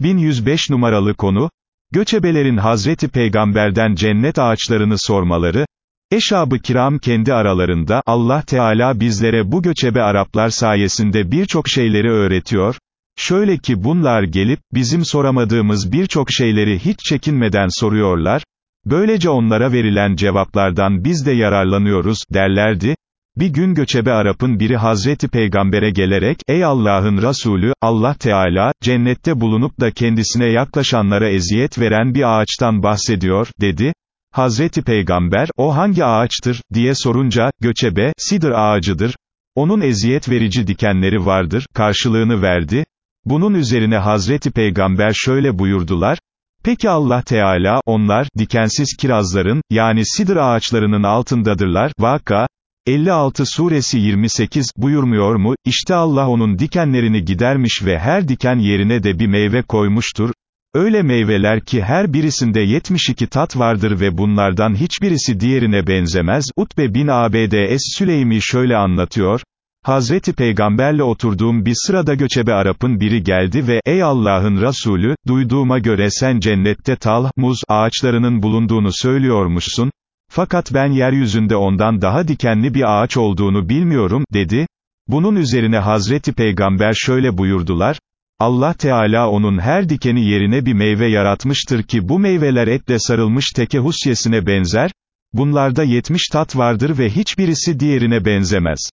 1105 numaralı konu, göçebelerin Hazreti Peygamberden cennet ağaçlarını sormaları, Eşab-ı kiram kendi aralarında, Allah Teala bizlere bu göçebe Araplar sayesinde birçok şeyleri öğretiyor, şöyle ki bunlar gelip, bizim soramadığımız birçok şeyleri hiç çekinmeden soruyorlar, böylece onlara verilen cevaplardan biz de yararlanıyoruz, derlerdi, bir gün göçebe Arap'ın biri Hazreti Peygamber'e gelerek, ey Allah'ın Resulü, Allah Teala, cennette bulunup da kendisine yaklaşanlara eziyet veren bir ağaçtan bahsediyor, dedi. Hazreti Peygamber, o hangi ağaçtır, diye sorunca, göçebe, sidir ağacıdır, onun eziyet verici dikenleri vardır, karşılığını verdi. Bunun üzerine Hazreti Peygamber şöyle buyurdular, Peki Allah Teala, onlar, dikensiz kirazların, yani sidir ağaçlarının altındadırlar, Vaka, 56 suresi 28, buyurmuyor mu, İşte Allah onun dikenlerini gidermiş ve her diken yerine de bir meyve koymuştur, öyle meyveler ki her birisinde 72 tat vardır ve bunlardan hiçbirisi diğerine benzemez, Utbe bin Abds Süleymi şöyle anlatıyor, Hazreti Peygamberle oturduğum bir sırada göçebe Arap'ın biri geldi ve, ey Allah'ın Resulü, duyduğuma göre sen cennette tal, muz, ağaçlarının bulunduğunu söylüyormuşsun, fakat ben yeryüzünde ondan daha dikenli bir ağaç olduğunu bilmiyorum, dedi. Bunun üzerine Hazreti Peygamber şöyle buyurdular, Allah Teala onun her dikeni yerine bir meyve yaratmıştır ki bu meyveler etle sarılmış teke husyesine benzer, bunlarda yetmiş tat vardır ve hiçbirisi diğerine benzemez.